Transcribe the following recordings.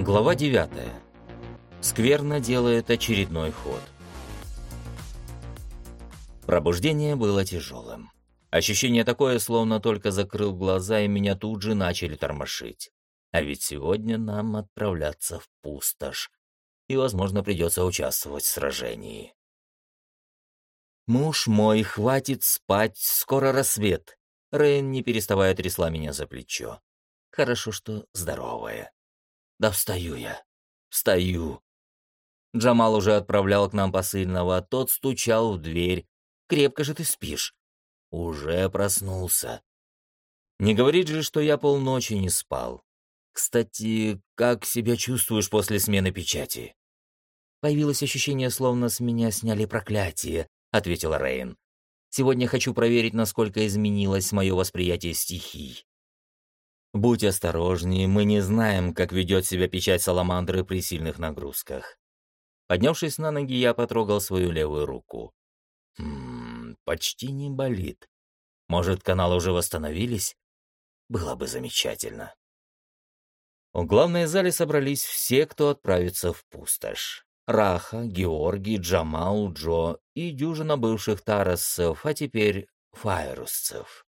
Глава 9. Скверно делает очередной ход. Пробуждение было тяжелым. Ощущение такое, словно только закрыл глаза, и меня тут же начали тормошить. А ведь сегодня нам отправляться в пустошь, и, возможно, придется участвовать в сражении. «Муж мой, хватит спать, скоро рассвет!» Рейн, не переставая, трясла меня за плечо. «Хорошо, что здоровая». Да встаю я. Встаю. Джамал уже отправлял к нам посыльного, тот стучал в дверь. «Крепко же ты спишь». «Уже проснулся». Не говорит же, что я полночи не спал. Кстати, как себя чувствуешь после смены печати? Появилось ощущение, словно с меня сняли проклятие, ответила Рейн. Сегодня хочу проверить, насколько изменилось мое восприятие стихий. Будь осторожнее, мы не знаем, как ведет себя печать саламандры при сильных нагрузках. Поднявшись на ноги, я потрогал свою левую руку. Ммм, почти не болит. Может, каналы уже восстановились? Было бы замечательно. В главной зале собрались все, кто отправится в пустошь. Раха, Георгий, Джамал, Джо и дюжина бывших тарасцев, а теперь файрусцев.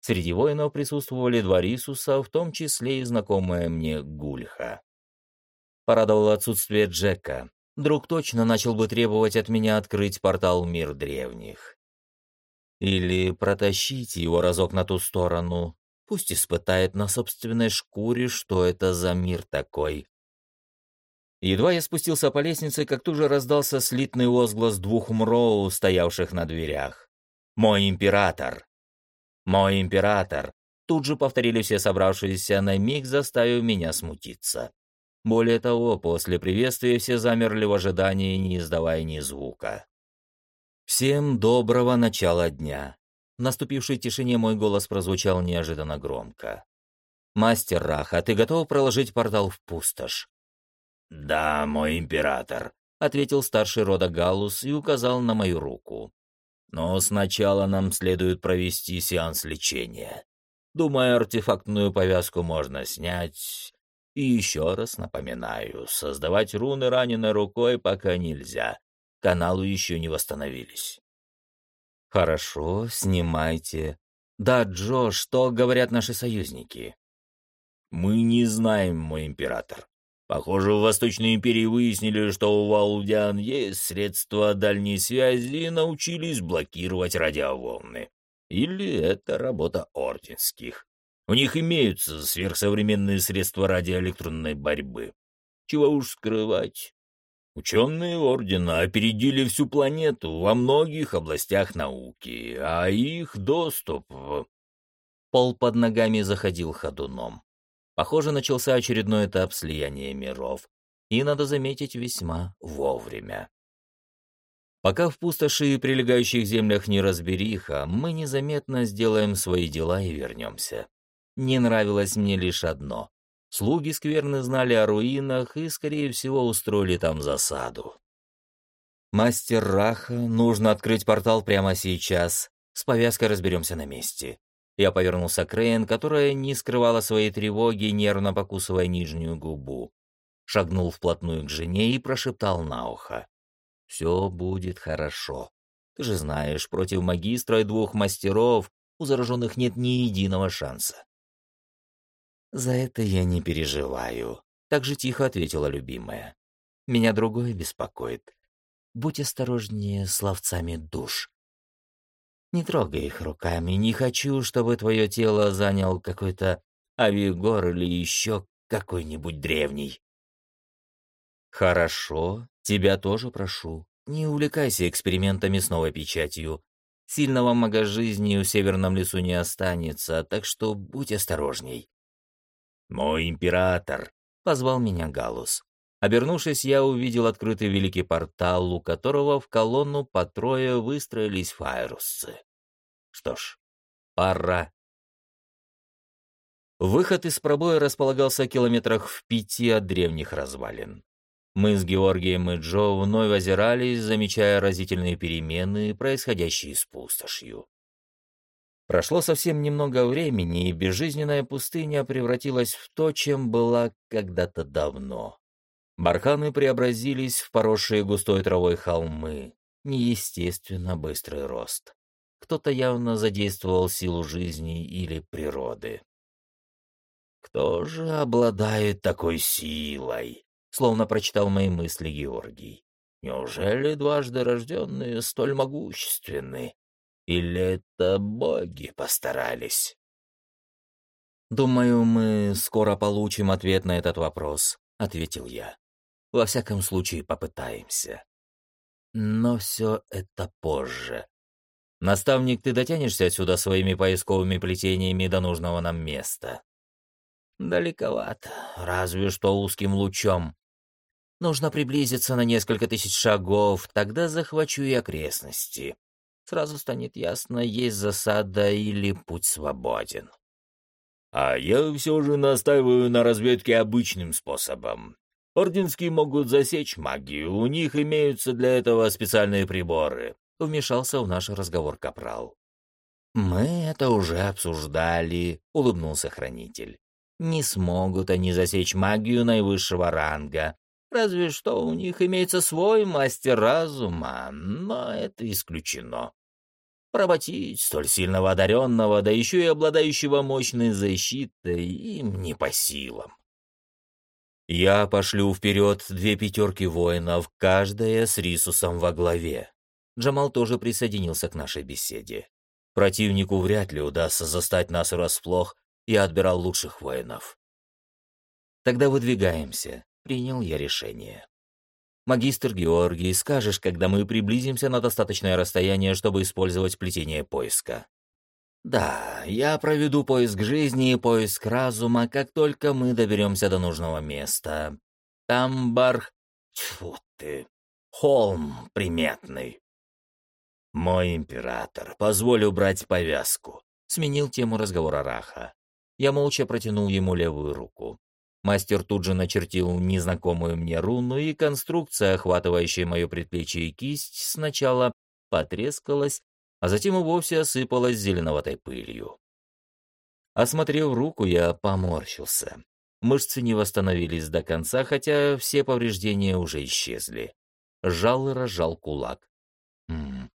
Среди воинов присутствовали два рисуса, в том числе и знакомая мне Гульха. Порадовало отсутствие Джека. Друг точно начал бы требовать от меня открыть портал мир древних. Или протащить его разок на ту сторону, пусть испытает на собственной шкуре, что это за мир такой. Едва я спустился по лестнице, как тут же раздался слитный возглас двух мроу, стоявших на дверях. «Мой император!» «Мой император!» Тут же повторили все собравшиеся на миг, заставив меня смутиться. Более того, после приветствия все замерли в ожидании, не издавая ни звука. «Всем доброго начала дня!» В наступившей тишине мой голос прозвучал неожиданно громко. «Мастер Раха, ты готов проложить портал в пустошь?» «Да, мой император», — ответил старший рода Галус и указал на мою руку. Но сначала нам следует провести сеанс лечения. Думаю, артефактную повязку можно снять. И еще раз напоминаю, создавать руны раненой рукой пока нельзя. Каналы еще не восстановились. Хорошо, снимайте. Да, Джо, что говорят наши союзники? Мы не знаем, мой император. Похоже, в Восточной империи выяснили, что у валдян есть средства дальней связи и научились блокировать радиоволны. Или это работа орденских. У них имеются сверхсовременные средства радиоэлектронной борьбы. Чего уж скрывать. Ученые Ордена опередили всю планету во многих областях науки, а их доступ... Пол под ногами заходил ходуном. Похоже, начался очередной этап слияния миров. И, надо заметить, весьма вовремя. Пока в пустоши и прилегающих землях не разбериха, мы незаметно сделаем свои дела и вернемся. Не нравилось мне лишь одно. Слуги скверны знали о руинах и, скорее всего, устроили там засаду. «Мастер Раха, нужно открыть портал прямо сейчас. С повязкой разберемся на месте. Я повернулся к Рейн, которая не скрывала своей тревоги, нервно покусывая нижнюю губу. Шагнул вплотную к жене и прошептал на ухо. «Все будет хорошо. Ты же знаешь, против магистра и двух мастеров у зараженных нет ни единого шанса». «За это я не переживаю», — так же тихо ответила любимая. «Меня другое беспокоит. Будь осторожнее с ловцами душ. Не трогай их руками, не хочу, чтобы твое тело занял какой-то авигор или еще какой-нибудь древний. Хорошо, тебя тоже прошу. Не увлекайся экспериментами с новой печатью. Сильного мага жизни в северном лесу не останется, так что будь осторожней. Мой император, позвал меня Галус. Обернувшись, я увидел открытый великий портал, у которого в колонну по трое выстроились файрусцы. Что ж, пора. Выход из пробоя располагался километрах в пяти от древних развалин. Мы с Георгием и Джо вновь озирались, замечая разительные перемены, происходящие с пустошью. Прошло совсем немного времени, и безжизненная пустыня превратилась в то, чем была когда-то давно. Барханы преобразились в поросшие густой травой холмы, неестественно быстрый рост. Кто-то явно задействовал силу жизни или природы. «Кто же обладает такой силой?» — словно прочитал мои мысли Георгий. «Неужели дважды рожденные столь могущественны? Или это боги постарались?» «Думаю, мы скоро получим ответ на этот вопрос», — ответил я. «Во всяком случае, попытаемся. Но все это позже. Наставник, ты дотянешься отсюда своими поисковыми плетениями до нужного нам места?» «Далековато, разве что узким лучом. Нужно приблизиться на несколько тысяч шагов, тогда захвачу и окрестности. Сразу станет ясно, есть засада или путь свободен». «А я все же настаиваю на разведке обычным способом. Орденские могут засечь магию, у них имеются для этого специальные приборы», — вмешался в наш разговор Капрал. «Мы это уже обсуждали», — улыбнулся Хранитель. «Не смогут они засечь магию наивысшего ранга, разве что у них имеется свой мастер разума, но это исключено. Поработить столь сильного одаренного, да еще и обладающего мощной защитой, им не по силам. Я пошлю вперед две пятерки воинов, каждая с Рисусом во главе. Джамал тоже присоединился к нашей беседе. Противнику вряд ли удастся застать нас врасплох, я отбирал лучших воинов. Тогда выдвигаемся, принял я решение. Магистр Георгий, скажешь, когда мы приблизимся на достаточное расстояние, чтобы использовать плетение поиска. Да, я проведу поиск жизни и поиск разума, как только мы доберемся до нужного места. Там барх... Тьфу ты, холм приметный. Мой император, позволь убрать повязку. Сменил тему разговора Раха. Я молча протянул ему левую руку. Мастер тут же начертил незнакомую мне руну, и конструкция, охватывающая мое предплечье и кисть, сначала потрескалась, а затем и вовсе осыпалась зеленоватой пылью. Осмотрев руку, я поморщился. Мышцы не восстановились до конца, хотя все повреждения уже исчезли. Жал и разжал кулак. М -м,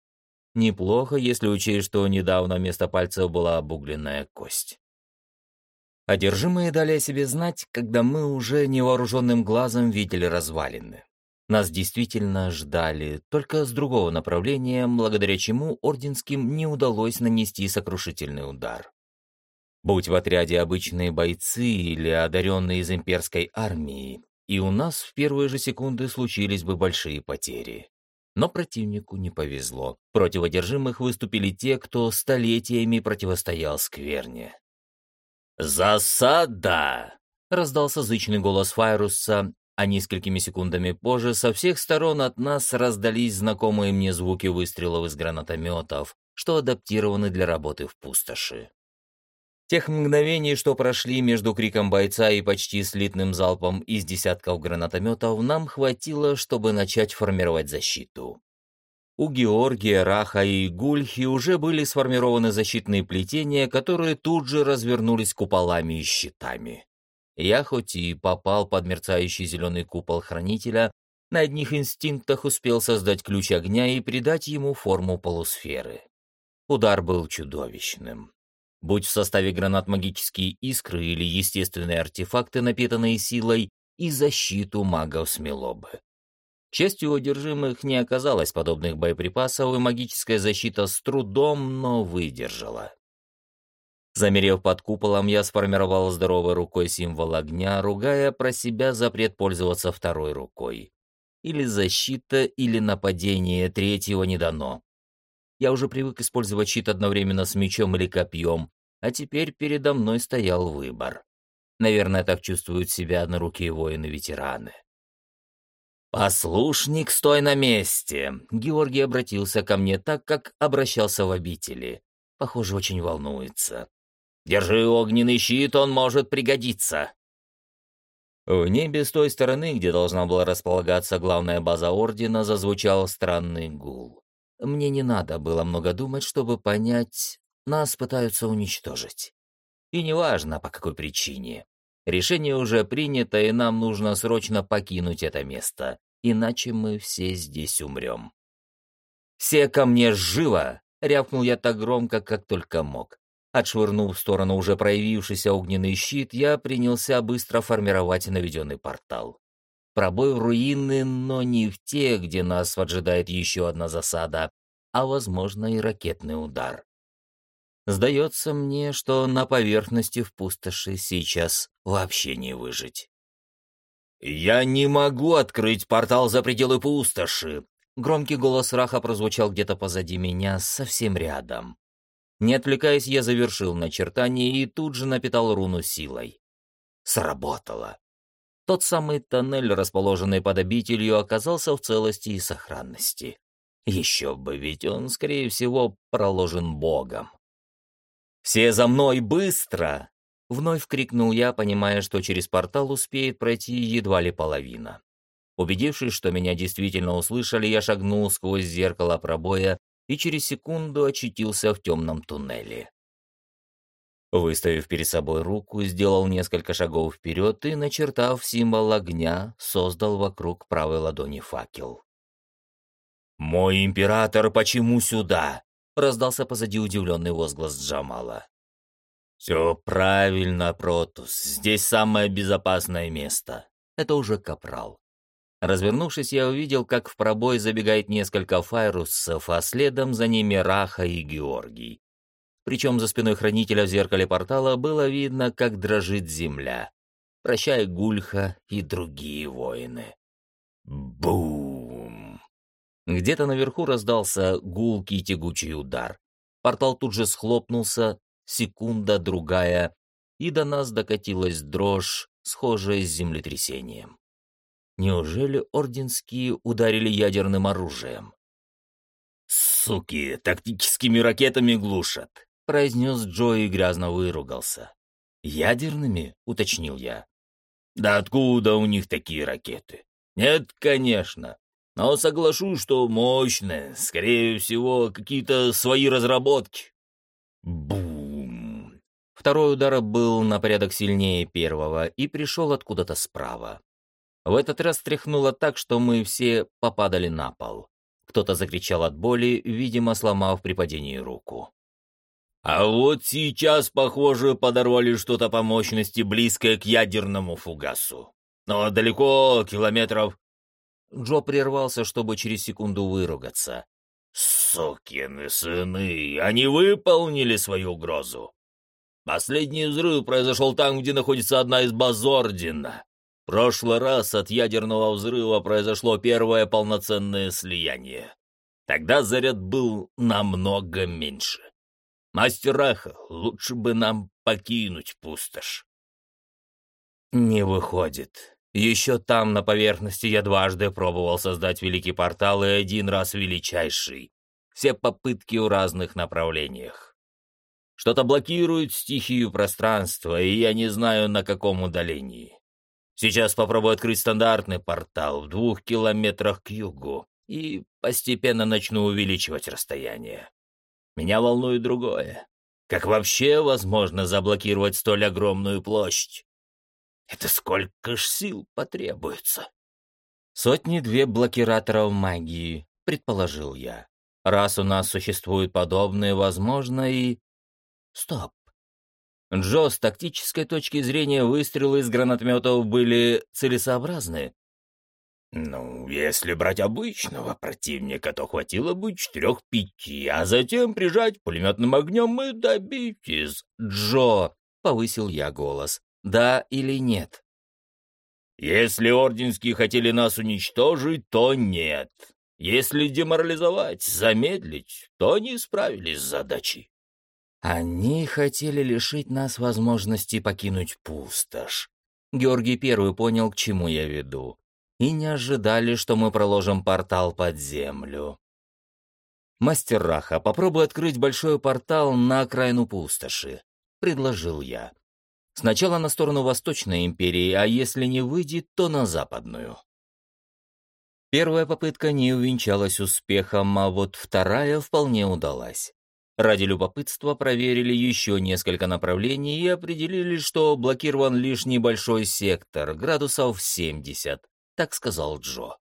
неплохо, если учесть, что недавно вместо пальцев была обугленная кость. Одержимые дали о себе знать, когда мы уже невооруженным глазом видели развалины. Нас действительно ждали, только с другого направления, благодаря чему Орденским не удалось нанести сокрушительный удар. Будь в отряде обычные бойцы или одаренные из имперской армии, и у нас в первые же секунды случились бы большие потери. Но противнику не повезло. Против одержимых выступили те, кто столетиями противостоял скверне. «Засада!» — раздался зычный голос Файруса, а несколькими секундами позже со всех сторон от нас раздались знакомые мне звуки выстрелов из гранатометов, что адаптированы для работы в пустоши. Тех мгновений, что прошли между криком бойца и почти слитным залпом из десятков гранатометов, нам хватило, чтобы начать формировать защиту. У Георгия, Раха и Гульхи уже были сформированы защитные плетения, которые тут же развернулись куполами и щитами. Я хоть и попал под мерцающий зеленый купол хранителя, на одних инстинктах успел создать ключ огня и придать ему форму полусферы. Удар был чудовищным. Будь в составе гранат магические искры или естественные артефакты, напитанные силой, и защиту магов смело бы. К счастью, одержимых не оказалось подобных боеприпасов, и магическая защита с трудом, но выдержала. Замерев под куполом, я сформировал здоровой рукой символ огня, ругая про себя запрет пользоваться второй рукой. Или защита, или нападение, третьего не дано. Я уже привык использовать щит одновременно с мечом или копьем, а теперь передо мной стоял выбор. Наверное, так чувствуют себя однорукие воины-ветераны. «Послушник, стой на месте!» Георгий обратился ко мне так, как обращался в обители. Похоже, очень волнуется. Держи огненный щит, он может пригодиться. В небе с той стороны, где должна была располагаться главная база Ордена, зазвучал странный гул. Мне не надо было много думать, чтобы понять, нас пытаются уничтожить. И неважно, по какой причине. Решение уже принято, и нам нужно срочно покинуть это место, иначе мы все здесь умрем. «Все ко мне живо!» — рявкнул я так громко, как только мог. Отшвырнув в сторону уже проявившийся огненный щит, я принялся быстро формировать наведенный портал. Пробой в руины, но не в те, где нас поджидает еще одна засада, а, возможно, и ракетный удар. Сдается мне, что на поверхности в пустоши сейчас вообще не выжить. «Я не могу открыть портал за пределы пустоши!» Громкий голос Раха прозвучал где-то позади меня, совсем рядом. Не отвлекаясь, я завершил начертание и тут же напитал руну силой. Сработало. Тот самый тоннель, расположенный под обителью, оказался в целости и сохранности. Еще бы, ведь он, скорее всего, проложен Богом. «Все за мной, быстро!» Вновь крикнул я, понимая, что через портал успеет пройти едва ли половина. Убедившись, что меня действительно услышали, я шагнул сквозь зеркало пробоя и через секунду очутился в темном туннеле. Выставив перед собой руку, сделал несколько шагов вперед и, начертав символ огня, создал вокруг правой ладони факел. «Мой император, почему сюда?» — раздался позади удивленный возглас Джамала. «Все правильно, Протус, здесь самое безопасное место». Это уже Капрал. Развернувшись, я увидел, как в пробой забегает несколько файрусов, а следом за ними Раха и Георгий. Причем за спиной хранителя в зеркале портала было видно, как дрожит земля. Прощай, Гульха и другие воины. Бум! Где-то наверху раздался гулкий тягучий удар. Портал тут же схлопнулся, секунда, другая, и до нас докатилась дрожь, схожая с землетрясением. Неужели орденские ударили ядерным оружием? «Суки, тактическими ракетами глушат», — произнес Джо и грязно выругался. «Ядерными?» — уточнил я. «Да откуда у них такие ракеты?» «Нет, конечно. Но соглашусь, что мощные. Скорее всего, какие-то свои разработки». Бум! Второй удар был на порядок сильнее первого и пришел откуда-то справа. В этот раз тряхнуло так, что мы все попадали на пол. Кто-то закричал от боли, видимо, сломав при падении руку. «А вот сейчас, похоже, подорвали что-то по мощности, близкое к ядерному фугасу. Но далеко, километров...» Джо прервался, чтобы через секунду выругаться. «Сукины сыны! Они выполнили свою угрозу! Последний взрыв произошел там, где находится одна из баз Ордена прошлый раз от ядерного взрыва произошло первое полноценное слияние. Тогда заряд был намного меньше. Мастер Аха, лучше бы нам покинуть пустошь. Не выходит. Еще там, на поверхности, я дважды пробовал создать великий портал и один раз величайший. Все попытки в разных направлениях. Что-то блокирует стихию пространства, и я не знаю, на каком удалении. Сейчас попробую открыть стандартный портал в двух километрах к югу и постепенно начну увеличивать расстояние. Меня волнует другое. Как вообще возможно заблокировать столь огромную площадь? Это сколько ж сил потребуется? Сотни-две блокираторов магии, предположил я. Раз у нас существуют подобные, возможно, и... Стоп. Джо, с тактической точки зрения выстрелы из гранатометов были целесообразны. Ну, если брать обычного противника, то хватило бы четырех-пяти, а затем прижать пулеметным огнем и добить из... Джо, повысил я голос. Да или нет? Если орденские хотели нас уничтожить, то нет. Если деморализовать, замедлить, то они справились с задачей. Они хотели лишить нас возможности покинуть пустошь. Георгий Первый понял, к чему я веду, и не ожидали, что мы проложим портал под землю. «Мастер Раха, попробуй открыть большой портал на окраину пустоши», — предложил я. «Сначала на сторону Восточной империи, а если не выйдет, то на Западную». Первая попытка не увенчалась успехом, а вот вторая вполне удалась. Ради любопытства проверили еще несколько направлений и определили, что блокирован лишь небольшой сектор, градусов 70, так сказал Джо.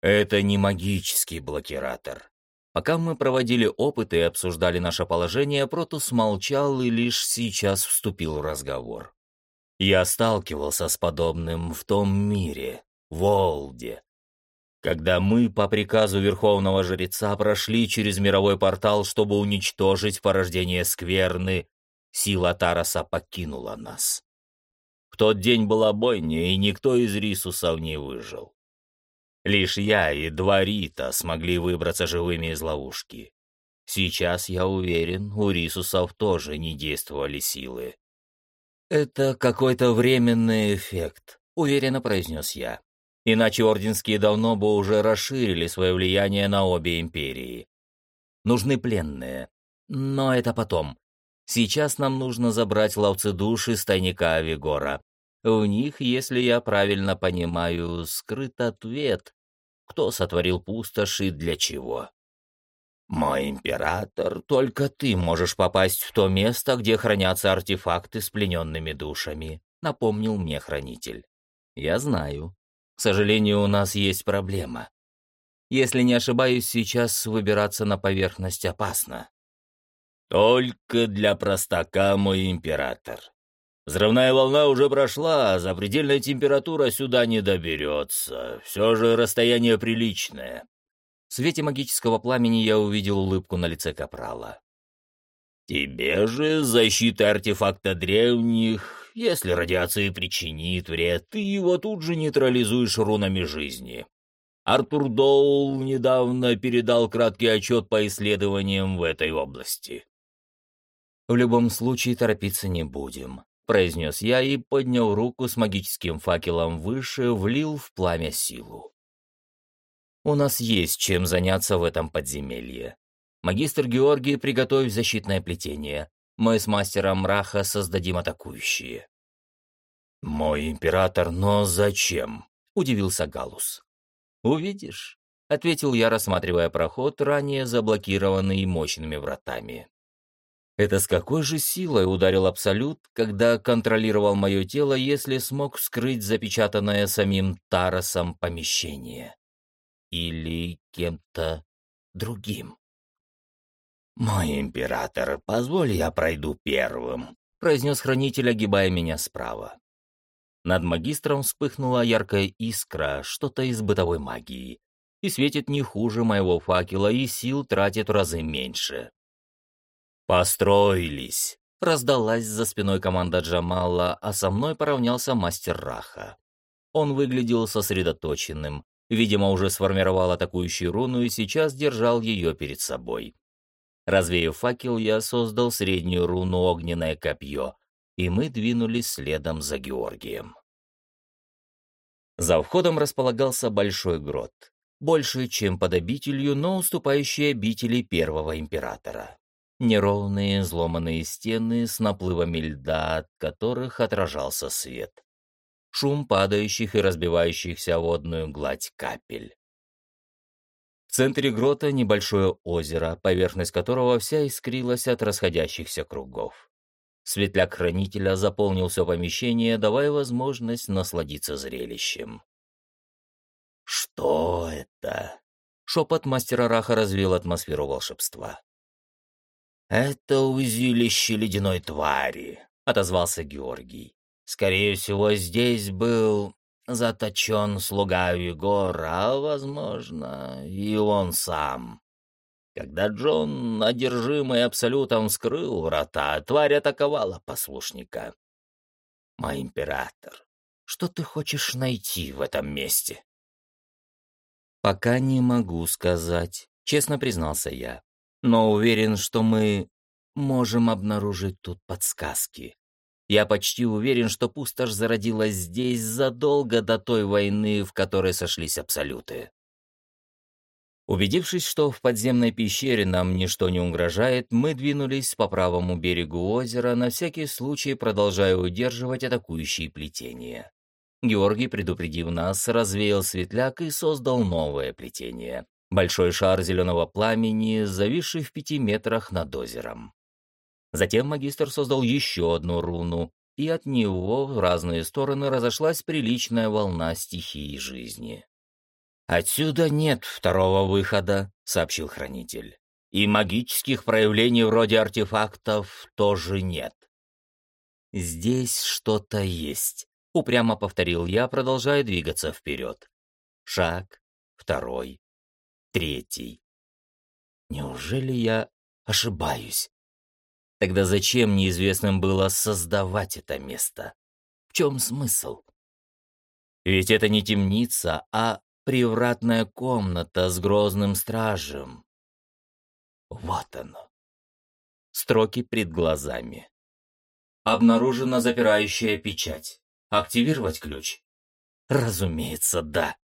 Это не магический блокиратор. Пока мы проводили опыты и обсуждали наше положение, Протус молчал и лишь сейчас вступил в разговор. Я сталкивался с подобным в том мире, в Олде, когда мы по приказу Верховного Жреца прошли через мировой портал, чтобы уничтожить порождение скверны, сила Тараса покинула нас. В тот день была бойня, и никто из рисусов не выжил. Лишь я и два Рита смогли выбраться живыми из ловушки. Сейчас, я уверен, у рисусов тоже не действовали силы. «Это какой-то временный эффект», — уверенно произнес я. Иначе орденские давно бы уже расширили свое влияние на обе империи. Нужны пленные. Но это потом. Сейчас нам нужно забрать ловцы душ из тайника Авигора. В них, если я правильно понимаю, скрыт ответ, кто сотворил пустошь и для чего. «Мой император, только ты можешь попасть в то место, где хранятся артефакты с плененными душами», — напомнил мне хранитель. «Я знаю. К сожалению, у нас есть проблема. Если не ошибаюсь, сейчас выбираться на поверхность опасно. Только для простака, мой император. Взрывная волна уже прошла, а запредельная температура сюда не доберется. Все же расстояние приличное. В свете магического пламени я увидел улыбку на лице Капрала. Тебе же защита артефакта древних если радиация причинит вред, ты его тут же нейтрализуешь рунами жизни. Артур Доул недавно передал краткий отчет по исследованиям в этой области. «В любом случае торопиться не будем», — произнес я и поднял руку с магическим факелом выше, влил в пламя силу. «У нас есть чем заняться в этом подземелье. Магистр Георгий, приготовь защитное плетение. Мы с мастером мраха создадим атакующие». «Мой император, но зачем?» — удивился Галус. «Увидишь», — ответил я, рассматривая проход, ранее заблокированный мощными вратами. Это с какой же силой ударил Абсолют, когда контролировал мое тело, если смог вскрыть запечатанное самим Таросом помещение? Или кем-то другим? «Мой император, позволь я пройду первым», — произнес хранитель, огибая меня справа. Над магистром вспыхнула яркая искра, что-то из бытовой магии, и светит не хуже моего факела, и сил тратит в разы меньше. «Построились!» — раздалась за спиной команда Джамала, а со мной поравнялся мастер Раха. Он выглядел сосредоточенным, видимо, уже сформировал атакующую руну и сейчас держал ее перед собой. Развеяв факел, я создал среднюю руну «Огненное копье», и мы двинулись следом за Георгием. За входом располагался большой грот, больше, чем под обителью, но уступающий обители первого императора. Неровные, взломанные стены с наплывами льда, от которых отражался свет. Шум падающих и разбивающихся водную гладь капель. В центре грота небольшое озеро, поверхность которого вся искрилась от расходящихся кругов. Светляк хранителя заполнил все помещение, давая возможность насладиться зрелищем. «Что это?» — шепот мастера Раха развил атмосферу волшебства. «Это узилище ледяной твари», — отозвался Георгий. «Скорее всего, здесь был заточен слуга Егора, а, возможно, и он сам. Когда Джон, одержимый абсолютом, скрыл врата, тварь атаковала послушника. «Мой император, что ты хочешь найти в этом месте?» «Пока не могу сказать», — честно признался я. «Но уверен, что мы можем обнаружить тут подсказки. Я почти уверен, что пустошь зародилась здесь задолго до той войны, в которой сошлись абсолюты. Убедившись, что в подземной пещере нам ничто не угрожает, мы двинулись по правому берегу озера, на всякий случай продолжая удерживать атакующие плетения. Георгий, предупредив нас, развеял светляк и создал новое плетение. Большой шар зеленого пламени, зависший в пяти метрах над озером. Затем магистр создал еще одну руну, и от него в разные стороны разошлась приличная волна стихии жизни. «Отсюда нет второго выхода», — сообщил хранитель. «И магических проявлений вроде артефактов тоже нет». «Здесь что-то есть», — упрямо повторил я, продолжая двигаться вперед. Шаг, второй, третий. Неужели я ошибаюсь? Тогда зачем неизвестным было создавать это место? В чем смысл? Ведь это не темница, а привратная комната с грозным стражем. Вот оно. Строки пред глазами. Обнаружена запирающая печать. Активировать ключ? Разумеется, да.